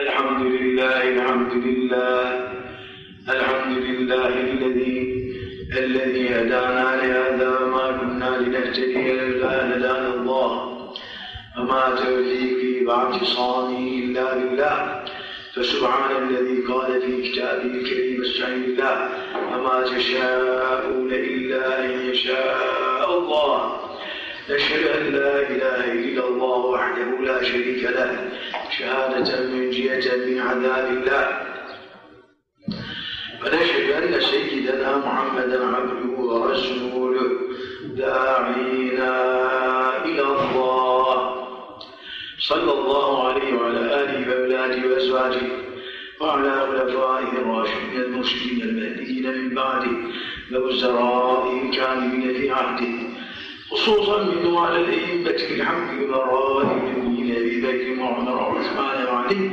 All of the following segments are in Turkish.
الحمد لله الحمد لله الحمد لله الذي الذي هدانا لهذا وما كنا لنهتدي لولا ان هدانا الله. وما توفيقي واعتصامي إلا بالله. فسبحان الذي قال في كتابه الكريم استعين بالله. وما تشاءون إلا أن يشاء الله. نشهد أن لا إله إلا الله وحده لا شريك له. شهادة منجية من عذاب الله. ونشهد أن سيدنا محمدا عبده ورسوله. داعينا إلى الله. صلى الله عليه وعلى آله وأولاده وأزواجه. وعلى خلفائه الراشدين المرشدين المهديين من بعده. ووزرائه الكاملين في عهده. خصوصا منه على الأئمة الحمد لله من أبي بكر وعمر وعثمان وعلي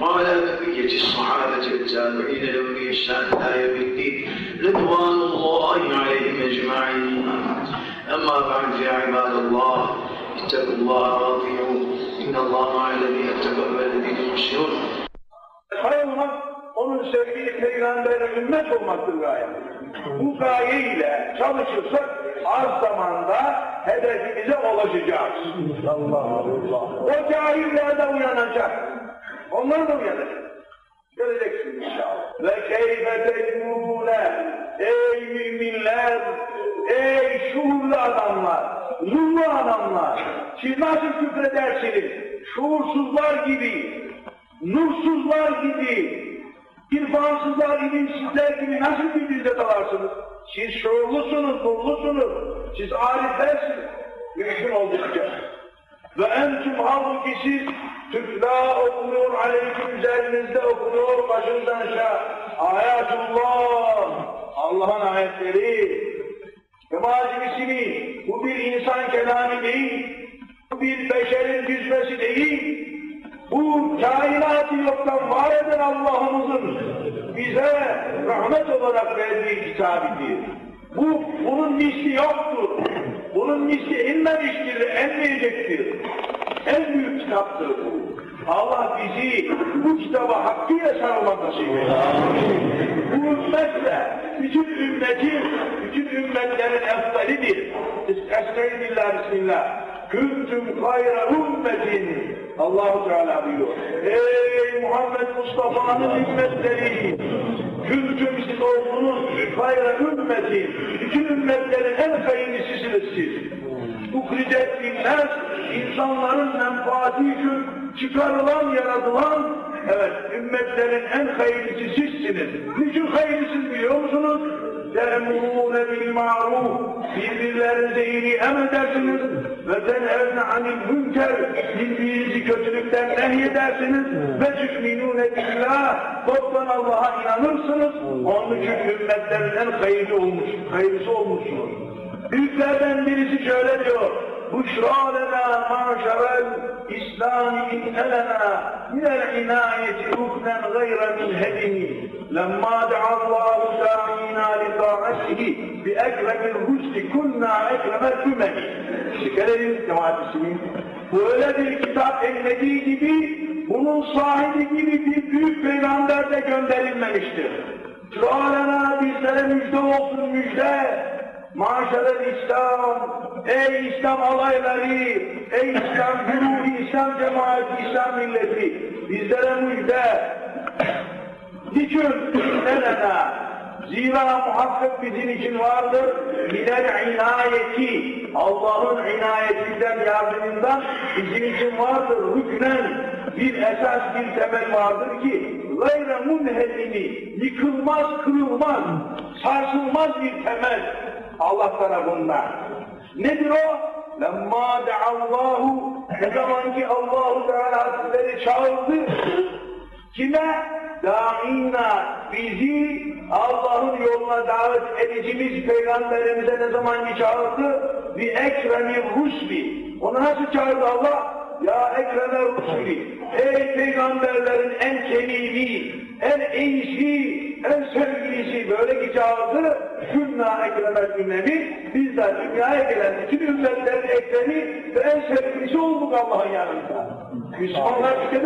وعلى بقية الصحابة والتابعين لهم بإحسان إلى يوم الدين رضوان الله عليهم أجمعين. أما بعد يا عباد الله اتقوا الله واطيعوه إن الله مع الذين اتقوا والذين يحسنون Onun sevdiği peygambere ümmet olmaktır gaye. Bu gaye ile çalışırsak az zamanda hedefimize ulaşacağız. Allah Allah. O cahiller de uyanacak. Onlar da uyanacak. Göreceksiniz inşallah. Ve keyfe tekmûne ey müminler, ey şuurlu adamlar, zullu adamlar, siz nasıl küfredersiniz? Şuursuzlar gibi, nursuzlar gibi, irfansızlar, ilimsizler gibi nasıl birbirinize dalarsınız? Siz şuurlusunuz, nurlusunuz, siz ariflersiniz. Mümkün oldukça. Ve entüm halbuki siz tüfla okunuyor, aleyküm üzerinizde okunuyor, başınızdan aşağı. Ayatullah, Allah'ın ayetleri. Kemacibisini, bu bir insan kelamı değil, bu bir beşerin düzmesi değil, bu kainatı yoktan var eden Allah'ımızın bize rahmet olarak verdiği kitabidir. Bu, bunun misli yoktur. Bunun misli inmemiştir, enmeyecektir. En büyük kitaptır bu. Allah bizi bu kitaba hakkıyla sarılmak nasip Bu ümmetle, bütün ümmetin, bütün ümmetlerin efdalidir. Estağfirullah, Bismillah. Küntüm hayra ümmetin. Allahu Teala buyuruyor. Ey Muhammed Mustafa'nın ümmetleri! Küntüm siz oldunuz hayra ümmetin. Bütün ümmetlerin en hayırlısısınız siz. Ukricet binler, insanların menfaati için çıkarılan, yaratılan, evet, ümmetlerin en hayırlısı sizsiniz. Niçin hayırlısınız biliyor musunuz? تَأْمُرُونَ بِالْمَعْرُوفِ Birbirlerinize iyiliği emredersiniz ve tenhevne anil münker birbirinizi kötülükten nehyedersiniz ve tü'minûne billah toptan Allah'a inanırsınız. Onun için ümmetlerin en hayırlı olmuş, hayırlısı olmuşsunuz. Büyüklerden birisi şöyle diyor, بشرى لنا معشر الإسلام إن لنا من العناية ركنا غير منهدم لما دعا الله داعينا لطاعته بأكرم الرسل كنا أكرم الأمم Şekerim cemaat Müslümin. Böyle bir kitap elmediği gibi bunun sahibi gibi bir büyük peygamber de gönderilmemiştir. Şualena bizlere müjde olsun müjde. Maşallah İslam, ey İslam alayları, ey İslam güruhu, İslam cemaati, İslam milleti, bizlere müjde. Niçin? Nelena? Zira muhakkak bizim için vardır. Minel inayeti, Allah'ın inayetinden, yardımından bizim için vardır. Rüknen bir esas, bir temel vardır ki gayre munhedimi, yıkılmaz, kırılmaz, sarsılmaz bir temel Allah tarafından. Nedir o? Lemma deallahu ne zaman ki Allahu Teala Hazretleri çağırdı kime? Da'ina bizi Allah'ın yoluna davet edicimiz peygamberimize ne zaman ki çağırdı? Bir ekremi rusli. Onu nasıl çağırdı Allah? Ya ekreme rusuli. Ey peygamberlerin en kemili, en iyisi, en sevgilisi böyle ki çağırdı. Künna ekremel ümmemi. Biz de dünyaya gelen bütün ümmetlerin ekremi ve en sevgilisi olduk Allah'ın yanında. Müslümanlar dikkat.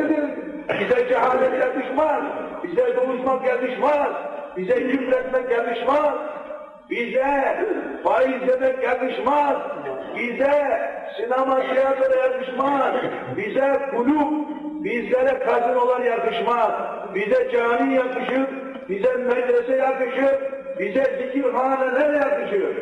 Bize cehalet yakışmaz. Bize doğuşmak yakışmaz. Bize küfretmek yakışmaz. Bize faiz yemek yakışmaz. Bize sinema tiyatro yakışmaz. Bize kulüp, bizlere kazinolar yakışmaz. Bize cami yakışır. Bize medrese yakışır. Bize zikirhaneler yakışır.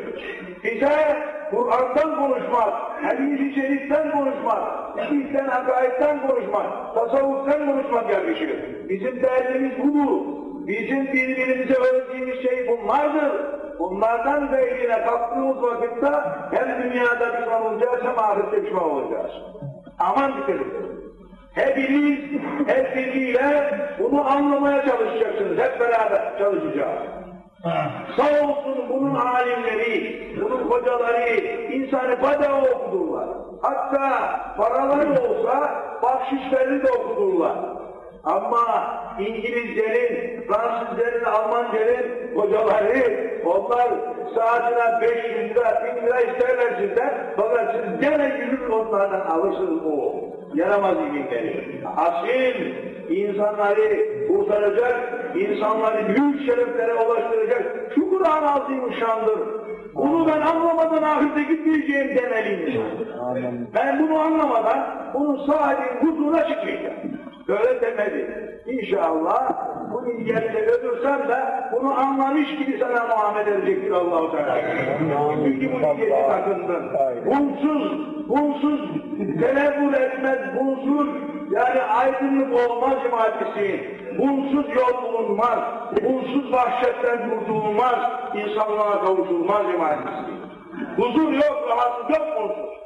Bize Kur'an'dan konuşmak, hadis-i şeriften konuşmak, fikihten, hakayetten konuşmak, tasavvuftan konuşmak yakışır. Bizim derdimiz budur. Bizim birbirimize öğrettiğimiz şey bunlardır. Bunlardan gayrine kalktığımız vakitte hem dünyada pişman olacağız hem ahirette pişman olacağız. Aman dikkat. Hepiniz el birliğiyle bunu anlamaya çalışacaksınız. Hep beraber çalışacağız. Sağ olsun bunun alimleri, bunun hocaları, insanı bedava okudurlar. Hatta paraları olsa bahşişlerini de okudurlar. Ama İngilizlerin, Fransızların, Almanların hocaları, onlar saatine 500 lira, 1000 lira isterler sizden. Fakat siz gene gülür onlardan alırsınız o. Yaramaz ilimleri. Asil insanları kurtaracak, insanları büyük şereflere ulaştıracak şu Kur'an-ı Azimuşşan'dır. Bunu ben anlamadan ahirete gitmeyeceğim demeliyim. Ben bunu anlamadan bunun sahibi huzuruna çıkmayacağım. Böyle demedi. İnşallah bunu yerine ölürsem de bunu anlamış gibi sana muamele edecektir Allah-u Teala. Çünkü bu niyeti takındın. Bunsuz, bunsuz tenevvül etmez, bunsuz yani aydınlık olmaz imadesi. Bunsuz yol bulunmaz, bunsuz vahşetten kurtulmaz, insanlığa kavuşulmaz imadesi. Huzur yok, rahatlık yok bunsuz.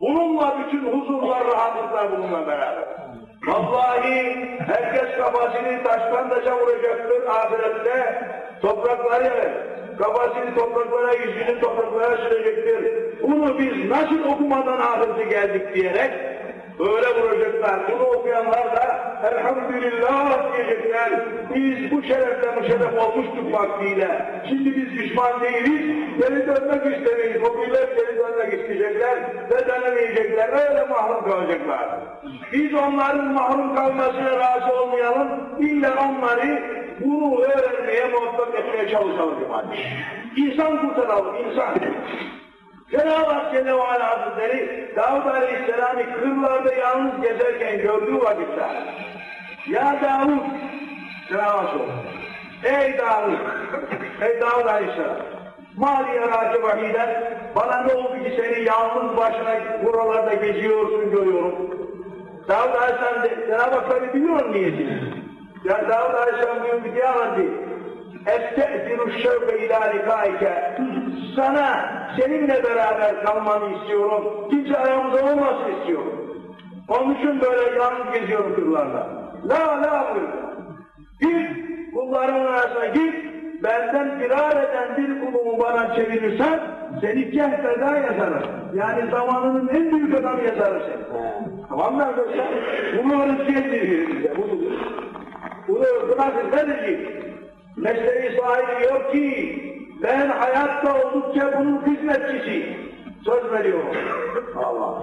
Bununla bütün huzurlar, rahatlıklar bununla beraber. Vallahi herkes kafasını taştan taşa vuracaktır ahirette. Toprakları, kafasını topraklara, yüzünü topraklara sürecektir. Bunu biz nasıl okumadan ahirete geldik diyerek böyle vuracaklar. Bunu okuyanlar da elhamdülillah diyecekler. Biz bu şerefle müşerref olmuştuk vaktiyle. Şimdi biz pişman değiliz. Geri dönmek istemeyiz. O millet geri dönmek isteyecekler ve dönemeyecekler. Öyle mahrum kalacaklar. Biz onların mahrum kalmasına razı olmayalım. İlla onları bunu öğrenmeye muvaffak etmeye çalışalım. İnsan kurtaralım, insan. Cenab-ı Hak Celle ve Ala Hazretleri Davud Aleyhisselam'ı kırlarda yalnız gezerken gördüğü vakitte Ya Davud Cenab-ı Hak. Ey Davud Ey Davud Aleyhisselam Mali yaracı vahiden bana ne oldu ki seni yalnız başına buralarda geziyorsun görüyorum. Davud Aleyhisselam de, Cenab-ı Hak tabi biliyor niyetini. Ya Davud Aleyhisselam buyurdu ki anlattı. Este'ziru şevke ilâ likaike. Sana seninle beraber kalmanı istiyorum. Kimse ayağımıza olmasın istiyorum. Onun için böyle yalnız geziyorum kırlarda. La la buyurdu. Git kullarımın arasına git. Benden firar eden bir kulumu bana çevirirsen seni kehfeda yazarım. Yani zamanının en büyük adamı yazarım seni. Tamam mı arkadaşlar? Bunu öğreteceğiz birbirimize. Budur. Bunu bırakın ne diyeyim? Mesleği sahibi diyor ki hayatta oldukça bunun hizmetçisi. Söz veriyorum. Allah.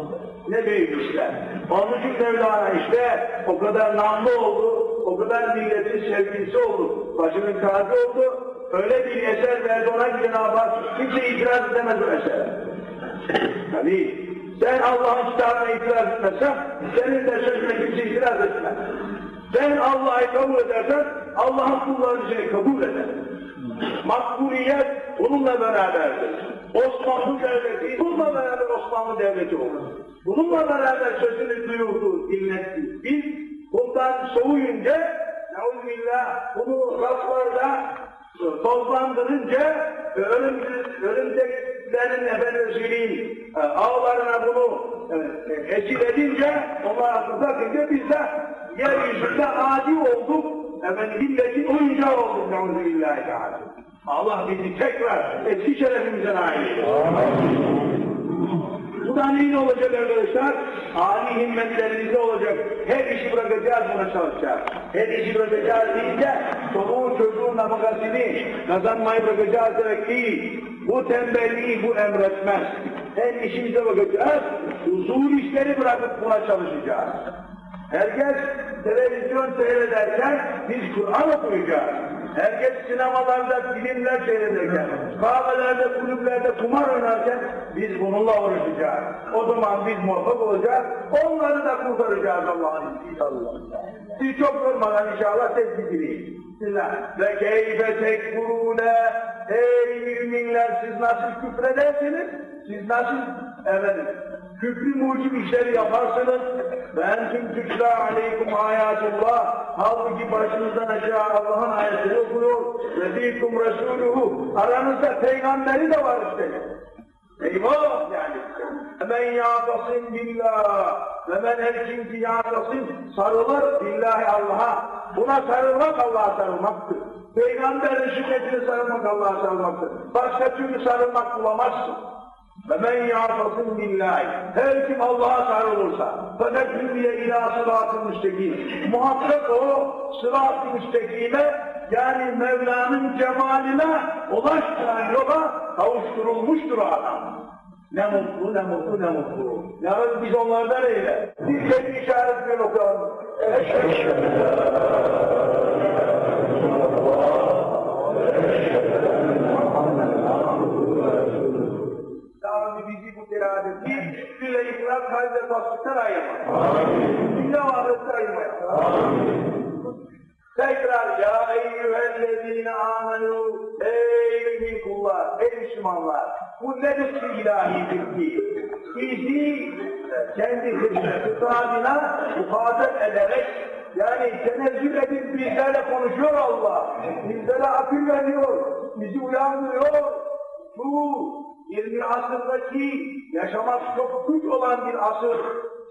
Ne büyük işler. Onun için Mevlana işte o kadar namlı oldu, o kadar milletin sevgilisi oldu, başının tacı oldu. Öyle bir eser verdi ona ki Cenab-ı Hak kimse itiraz edemez o eser. Tabii sen Allah'ın kitabına itiraz etmezsen, senin de sözüne kimse itiraz etmez. Sen Allah'ı kabul edersen, Allah'ın kullarını seni kabul eder. Makbuliyet onunla beraberdir. Osmanlı Devleti, bununla beraber Osmanlı Devleti olur. Bununla beraber sözünü duyurdu, dinletti. Biz bundan soğuyunca, Neuzubillah, bunu raflarda tozlandırınca, ölüm, örümceklerin efendim söyleyeyim, ağlarına bunu e, esir edince, onlar akıl takınca biz de yeryüzünde adi olduk, efendim milletin oyuncağı olduk, Neuzubillahi Teala. Allah bizi tekrar eski şerefimize nail Bu da neyin olacak arkadaşlar? Ali himmetlerimizde olacak. Her işi bırakacağız buna çalışacağız. Her işi bırakacağız deyince çoluğun çocuğun nafakasını kazanmayı bırakacağız demek değil. Bu tembelliği bu emretmez. Her işimize bakacağız. Huzur işleri bırakıp buna çalışacağız. Herkes televizyon seyrederken biz Kur'an okuyacağız. Herkes sinemalarda filmler seyrederken, kahvelerde, kulüplerde kumar oynarken biz bununla uğraşacağız. O zaman biz muvaffak olacağız. Onları da kurtaracağız Allah'ın izniyle. Siz çok yormadan inşallah tespit edeyim. Ve keyfe tekfurune Ey müminler siz nasıl küfredersiniz? Siz nasıl efendim küfrü mucib işleri yaparsınız? Ben tüm tüçla aleykum ayatullah halbuki başınızdan aşağı Allah'ın ayetleri okuyor. Ve fikum resuluhu aranızda peygamberi de var işte. Eyvah yani. Men yâtasın billah ve her kim ki yâtasın sarılır billahi Allah'a. Buna sarılmak Allah'a sarılmaktır. Peygamberin sünnetine sarılmak Allah'a sarılmaktır. Başka türlü sarılmak bulamazsın. Ve men yâtasın billahi. Her kim Allah'a sarılırsa فَنَكْلُيَ ilâ sıratı müstekim. Muhakkak o sırat-ı müstekime yani Mevla'nın cemaline ulaştıran yola kavuşturulmuştur o adam. Ne mutlu, ne mutlu, ne mutlu. Ya Rabbi biz onlardan eyle. Bir kendi işaretini okuyalım. Eşhedü Teradeti üstüyle ikrar kalbe tasdikten ayırma. Dünya ahirette ayırma. Tekrar ya eyyühellezine amenü ey mümin kullar, ey Müslümanlar bu ne lütfu ilahidir ki bizi kendi hıtabına muhatap ederek yani tenezzül edip bizlerle konuşuyor Allah. Bizlere akıl veriyor, bizi uyandırıyor. Bu 20 asırdaki yaşamak çok güç olan bir asır.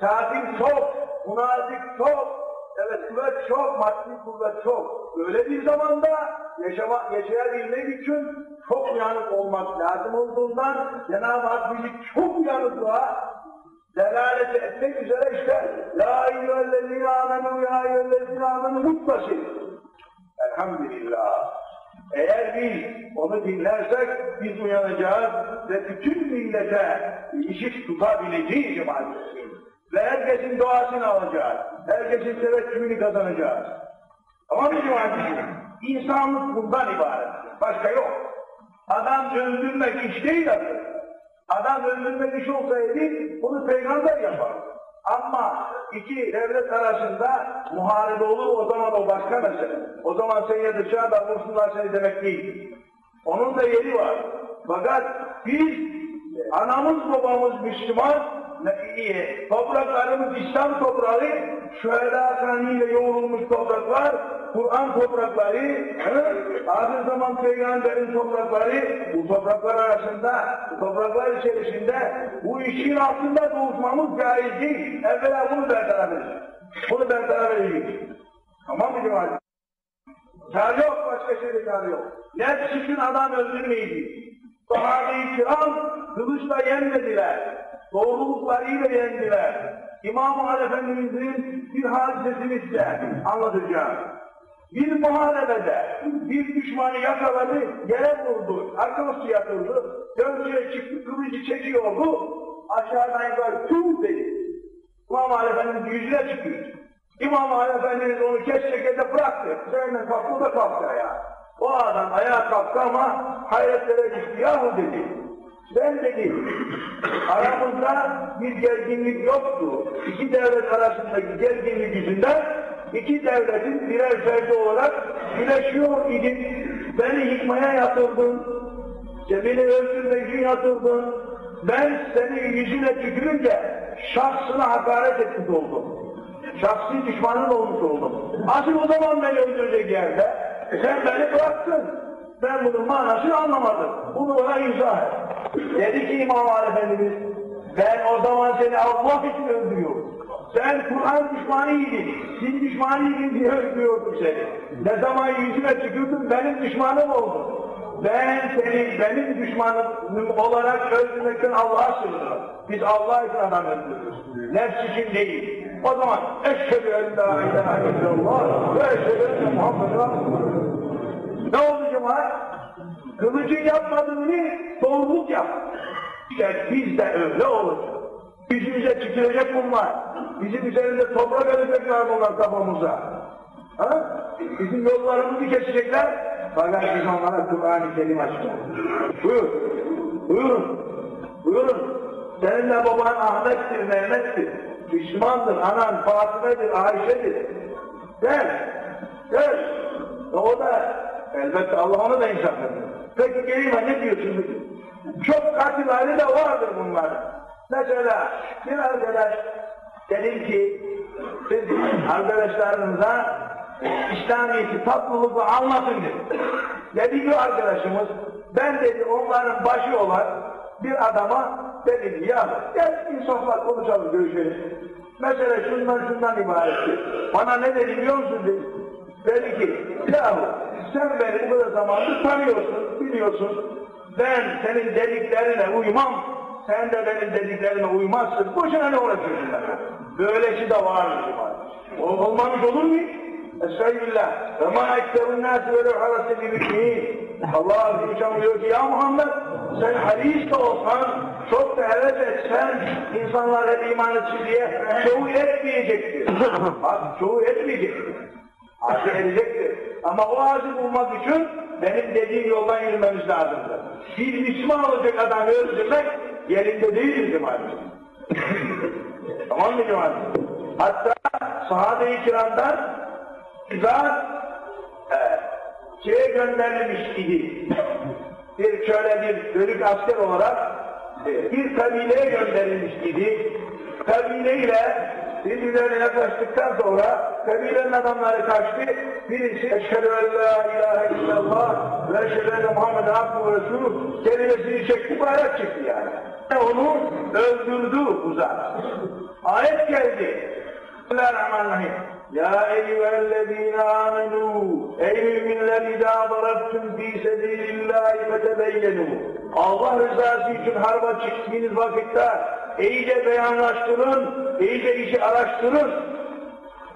Kafir çok, münafık çok, Evet kuvvet çok, maddi kuvvet çok. Böyle bir zamanda yaşama, yaşayabilmek için çok uyanık olmak lazım olduğundan Cenab-ı Hak bizi çok uyanıklığa delalet etmek üzere işte La eyyühellezine amenu ya eyyühellezine amenu mutlasın. Elhamdülillah. Eğer biz onu dinlersek biz uyanacağız ve bütün millete işit tutabileceğiz cemaatimiz. Ve herkesin duasını alacağız. Herkesin teveccühünü kazanacağız. Ama bir cemaatimiz, insanlık bundan ibaret. Başka yok. Adam öldürmek iş değil aslında. Adam öldürmek iş olsaydı bunu peygamber yapar. Ama iki devlet arasında muharebe olur o zaman o başka mesele. O zaman sen ya dışarıda vursunlar seni demek değil. Onun da yeri var. Fakat biz anamız babamız Müslüman. Topraklarımız İslam toprağı, şühedâ kanıyla yoğrulmuş topraklar, Kur'an toprakları, ahir zaman peygamberin toprakları, bu topraklar arasında, bu topraklar içerisinde bu işin altında doğuşmamız caiz değil. Evvela bunu bertaraf edeceğiz. Bunu bertaraf edeceğiz. Tamam mı cemaat? Kâr yok, başka şeyde kâr yok. Nefs adam öldürmeyecek. Sahabe-i kiram kılıçla yenmediler. Doğruluklarıyla yendiler. İmam-ı Efendimiz'in bir hadisesini size anlatacağım. Bir muharebede bir düşmanı yakaladı, yere vurdu, arkası yatırdı, döndüğe çıktı, kılıcı çekiyordu, aşağıdan yukarı tüm dedi. İmam Ali Efendimiz yüzüne çıkıyor. İmam Ali Efendimiz onu kes şekilde bıraktı. Üzerinden kalktı da kalktı ayağa. O adam ayağa kalktı ama hayretlere düştü. Yahu dedi, ben dedi, aramızda bir gerginlik yoktu. İki devlet arasındaki gerginlik yüzünden iki devletin birer ferdi olarak güleşiyor idik. Beni yıkmaya yatırdın, beni öldürmek için yatırdın. Ben seni yüzüne tükürünce şahsına hakaret etmiş oldum. Şahsi düşmanın olmuş oldum. Asıl o zaman beni öldürecek yerde sen beni bıraktın. Ben bunun manasını anlamadım. Bunu bana izah et. Dedi ki İmam Ali Efendimiz, ben o zaman seni Allah için öldürüyorum. Sen Kur'an düşmanıydın, din düşmanıydın diye öldürüyordum seni. Ne zaman yüzüme tükürdün benim düşmanım oldun. Ben seni benim düşmanım olarak öldürmekten Allah'a sığınırım. Biz Allah için adam öldürürüz. Nefs için değil. O zaman eşhedü en la ilahe illallah ve eşhedü enne Muhammeden Ne oldu cemaat? Kılıcın yapmadığını doğruluk yap. İşte biz de öyle olacağız. Yüzümüze tükürecek bunlar. Bizim üzerinde toprak edecekler bunlar kafamıza. Ha? Bizim yollarımızı kesecekler. Fakat biz onlara Kur'an-ı Kerim açtık. Buyur. Buyurun. Buyurun. Senin de baban Ahmet'tir, Mehmet'tir. Düşmandır, anan Fatime'dir, Ayşe'dir. Gel. Gel. E o da elbette Allah onu da insaf eder. Peki geleyim ne diyorsun? Çok katilleri de vardır bunlar. Mesela bir arkadaş dedim ki siz arkadaşlarınıza İslamiyet'i tatlılığı anlatın dedi. Dedi ki arkadaşımız ben dedi onların başı olan bir adama dedi ki ya gel insafla konuşalım görüşelim. Mesela şundan şundan ibarettir. Bana ne dedi biliyor musun dedi. Dedi ki yahu sen beni bu zamandır tanıyorsun, biliyorsun. Ben senin dediklerine uymam, sen de benim dediklerime uymazsın. Boşuna ne uğraşıyorsun ben? Böylesi de varmış. Olmamış olur mu? Estağfirullah. Ve ma ekserun nâsi ve levharası gibi Allah Celle diyor ki ya Muhammed sen hadis de olsan çok da heves etsen insanlar hep iman etsin diye çoğu etmeyecektir. Bak çoğu etmeyecektir. Azı edecektir. Ama o azı bulmak için benim dediğim yoldan yürümemiz lazımdır. Bir Müslüman olacak adamı öldürmek yerinde değildir cemaatimiz. tamam mı cemaatimiz? Hatta sahabe-i kiramdan zat e, şeye gönderilmiş idi. Bir şöyle bir bölük asker olarak e, bir kabileye gönderilmiş idi. Kabileyle birbirlerine yaklaştıktan sonra kabilenin adamları kaçtı. Birisi eşhedü en la ilahe illallah ve eşhedü enne Muhammeden abdü ve resulü kelimesini çekti, bayrak çıktı yani. Onu öldürdü uzak. Ayet geldi. Bismillahirrahmanirrahim. Ya eyyühellezine amenu ey müminler idâ darabtüm fî sedîlillâhi fetebeyyenû Allah rızası için harba çıktığınız vakitte iyice beyanlaştırın, iyice işi araştırın.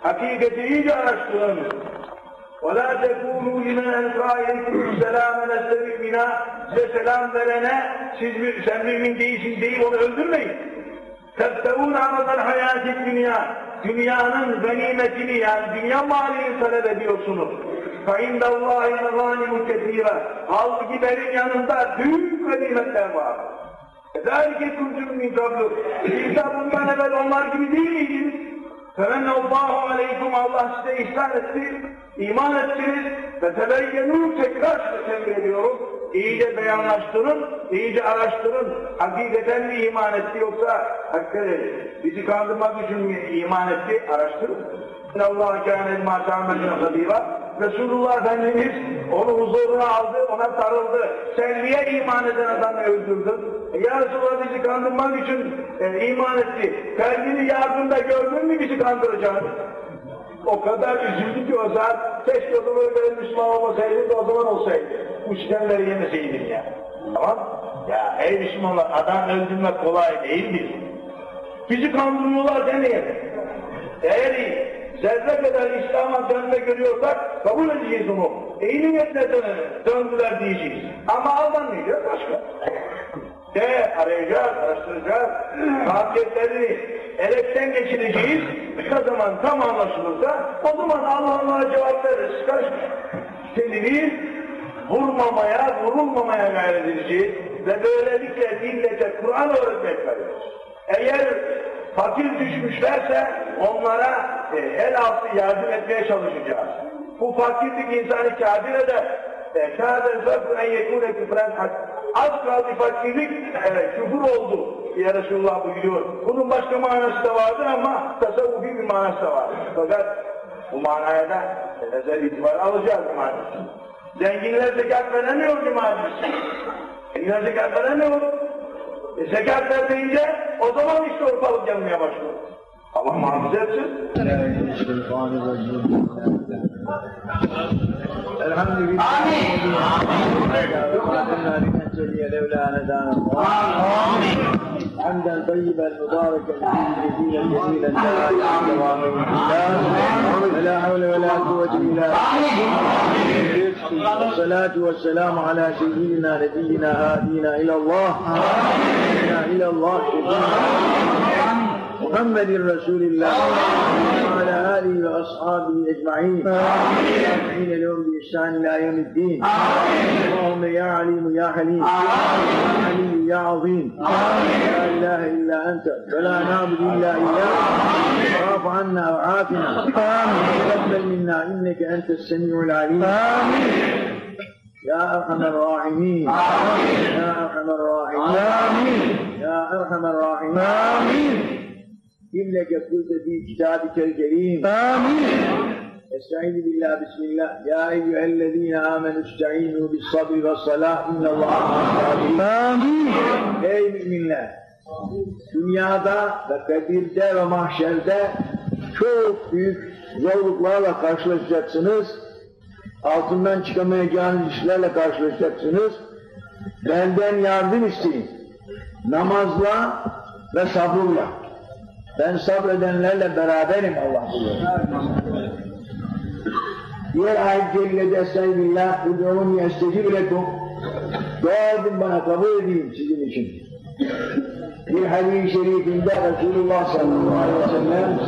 Hakikati iyice araştırın. وَلَا تَكُونُوا لِمَنْ اَلْقَى اِلْكُمْ سَلَامَ نَسْتَبِقْ بِنَا Size selam verene, siz bir, sen mümin değilsin deyip onu öldürmeyin. تَبْتَغُونَ عَرَضَ الْحَيَاتِ dünya Dünyanın ganimetini yani dünya malini talep ediyorsunuz. فَاِنْدَ اللّٰهِ مَغَانِمُ كَثِيرًا Halbuki benim yanında büyük ganimetler var. ذَٰلِكَ كُنْتُمْ مِنْ قَبْلُ Siz de bundan evvel onlar gibi değil miydiniz? فَمَنَّ اللّٰهُ عَلَيْكُمْ Allah size ihsan etti, iman ettiniz ve tebeyyenu tekrar size ediyorum. İyice beyanlaştırın, iyice araştırın. Hakikaten mi iman etti yoksa hakikaten bizi kandırmak için mi iman etti? Araştırın. Allah kâne mâ ta'melûne habîrâ. Resulullah Efendimiz onu huzuruna aldı, ona sarıldı. Sen niye iman eden adamı öldürdün? E, ya Resulullah bizi kandırmak için e, iman etti. Kalbini yardımda gördün mü bizi kandıracağını? O kadar üzüldü ki o zat, keşke o zaman ben Müslüman olmasaydım da o zaman olsaydı. Bu işlemleri yemeseydim ya. Tamam? Ya ey Müslümanlar, adam öldürmek kolay değildir. Bizi kandırıyorlar demeyelim. Eğer zerre kadar İslam'a dönme görüyorsak kabul edeceğiz onu. İyi niyetle döndüler diyeceğiz. Ama aldanmayacağız başka. De arayacağız, araştıracağız. Kabiliyetlerini elekten geçireceğiz. Ne zaman tam anlaşılırsa o zaman Allah Allah'a cevap veririz. Karışmış. Kendini vurmamaya, vurulmamaya gayret edeceğiz. Ve böylelikle millete Kur'an öğretmek veririz. Eğer fakir düşmüşlerse onlara el altı yardım etmeye çalışacağız. Bu fakirlik insanı kâdir eder. E, kâder zâfı en yekûne küfren Az kaldı fakirlik e, küfür oldu diye Resulullah buyuruyor. Bunun başka manası da vardır ama tasavvufi bir manası da vardır. Fakat bu manaya da özel itibar alacağız cumartesi. Zenginler zekat veremiyor cumartesi. Zenginler zekat veremiyor. E, zekat vermeyince o zaman işte ortalık yanmaya başlıyor. اللهم عززت الشيطان الرجيم الحمد لله آمين آمين الدنيا لولا أن آمين فيه لا لا حول ولا قوة إلا بالله والصلاة والسلام على سيدنا نبينا هادينا إلى الله آمين إلى الله آمين محمد رسول الله وعلى آله وأصحابه أجمعين. آمين لهم بإحسان إلى يوم الدين. اللهم يا عليم يا حليم. يا عليم يا عظيم. لا إله إلا أنت. ولا نعبد إلا إياك. واعف عنا وعافنا. تقبل منا. إنك أنت السميع العليم. يا أرحم الراحمين. يا أرحم الراحمين. يا أرحم الراحمين. إنك cümle götürdü bir kitab-ı kerim. Amin. Estaizu billah, bismillah. Ya eyyühellezine amenü istainu bis sabri ve salah innallaha Amin. Ey müminler! Dünyada ve kadirde ve mahşerde çok büyük zorluklarla karşılaşacaksınız. Altından çıkamayacağınız işlerle karşılaşacaksınız. Benden yardım isteyin. Namazla ve sabırla. Ben sabredenlerle beraberim Allah buyuruyor. Diğer ayet-i kerimede Estağfirullah, Ud'uni estecib lekum. Dua edin bana kabul edeyim sizin için. Bir hadis-i şerifinde Resulullah sallallahu aleyhi ve sellem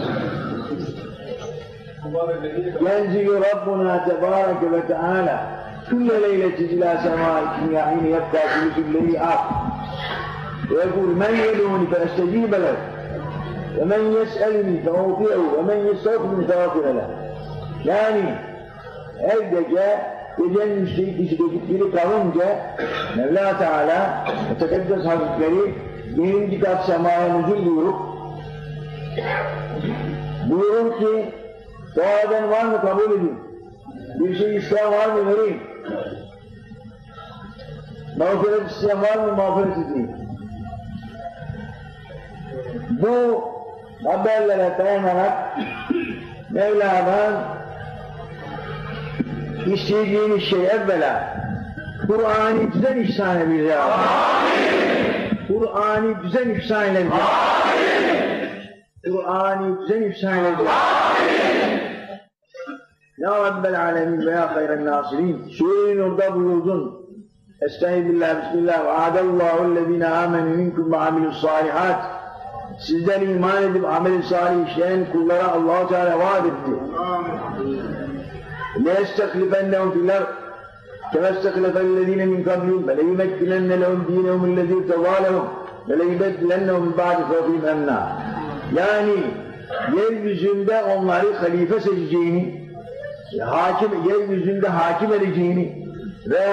ينزل ربنا تبارك وتعالى كل ليلة إلى سماء الدنيا حين يبقى ثلث الليل آخر ويقول من يدعوني فأستجيب له ومن يسألني فأعطيه ومن يستغفرني فأغفر له yani her gece gecenin müşterik işi biri kalınca Mevla Teala ve Tekaddes Hazretleri birinci kat semaya nüzul buyurup buyurur ki dua eden var mı kabul edin. Bir şey isteyen var mı vereyim. Mağfiret isteyen var mı mağfiret edeyim. Bu haberlere dayanarak Mevla'dan istediğimiz şey evvela Kur'an'ı düzen ihsan eyle bize. Kur'an'ı düzen ihsan eyle bize. Kur'an'ı düzen ihsan eyle bize. Ya Rabbel Alemin ve ya hayren nasirin. Sure-i Nur'da buyurdun. Estağfirullah, Bismillah. Ve adallahu allezine amenu minkum ve amilus salihat Sizden iman edip amel-i salih işleyen kullara Allah-u Teala vaat etti. لَيَسْتَخْلِفَنَّهُمْ فِي الْأَرْضِ كَمَا اسْتَخْلَفَ الَّذ۪ينَ مِنْ قَبْلِهِمْ وَلَيُمَكِّنَنَّ لَهُمْ دِينَهُمُ الَّذ۪ي ارْتَضَى لَهُمْ وَلَيُبَدِّلَنَّهُمْ مِنْ بَعْدِ خَوْفِهِمْ اَمْنًا Yani yeryüzünde onları halife seçeceğini, hakim, yeryüzünde hakim edeceğini ve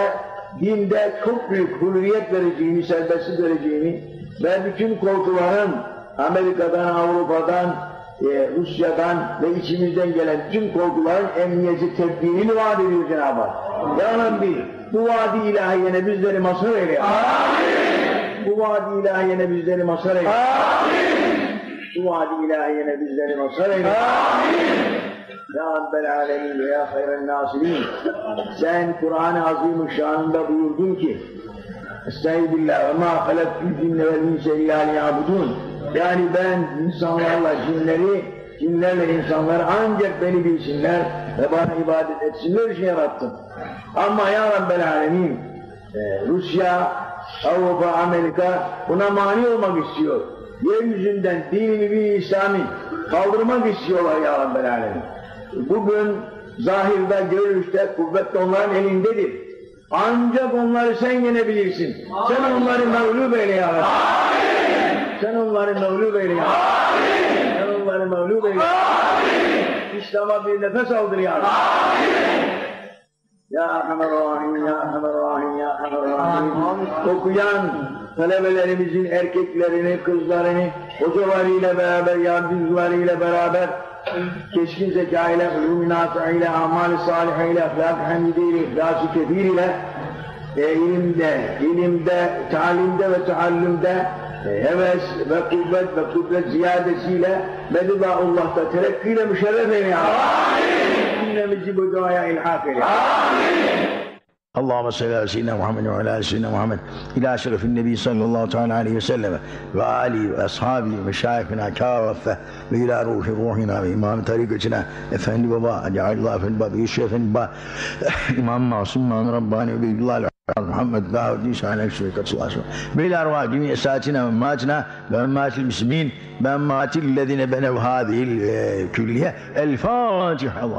dinde çok büyük hürriyet vereceğini, serbestlik vereceğini ve bütün korkuların Amerika'dan, Avrupa'dan, e, Rusya'dan ve içimizden gelen tüm korkuların emniyeti tedbirini vaat ediyor Cenab-ı Hak. Ya Rabbi bu vaadi ilahiyene bizleri mazhar eyle. Amin. Bu vaadi ilahiyene bizleri mazhar eyle. Amin. Bu vaadi ilahiyene bizleri mazhar eyle. Amin. Ya Rabbel Alemin ve ya hayren nasirin. Sen Kur'an-ı Azimüşşan'ında buyurdun ki Estağfirullah ve ma halaktul cinne vel insa illa liyabudun. Yani ben insanlarla cinleri, cinlerle insanları ancak beni bilsinler ve bana ibadet etsinler için yarattım. Ama ya Rabbel Alemin, e, Rusya, Avrupa, Amerika buna mani olmak istiyor. Yeryüzünden dinini bir İslami kaldırmak istiyorlar ya Rabbel Alemin. Bugün zahirde, görüşte, kuvvet de onların elindedir. Ancak onları sen yenebilirsin. Sen onları mağlup eyle ya Rabbi. Sen onları mağlup eyle ya Rabbi. Sen onları mağlup eyle Rabbi. İslam'a bir nefes aldır ya Rabbi. Ya Erhamer Rahim, Ya Erhamer Rahim, Ya Erhamer Rahim. Okuyan talebelerimizin erkeklerini, kızlarını, hocalarıyla beraber, yardımcılarıyla beraber keskin zeka ile, ulûm-i ile, amal-i salih ile, ahlak-ı hamide ile, ihlas-ı kebir ile, e, ilimde, ilimde, talimde ve taallümde e, heves ve kuvvet ve kudret ziyadesiyle Medullah'ta terekkiyle müşerref eyle. Amin. Cümlemizi bu duaya ilhak eyle. Amin. Allahümme salli ala seyyidina Muhammed ve ala seyyidina Muhammed ila şerefin nebi sallallahu teala aleyhi ve selleme ve ali ve ashabi ve şayihina kâffe ve ila ruhi ruhina ve imam tarikatına efendi baba cealillah fil babi şefin ba imam masum man rabbani ve billah Muhammed Davud İsa Aleyhisselatü Vesselam Beyler var dünya saatine ve maatına ve maatil müslimin ve maatil lezine benev hadihil külliye El Fatiha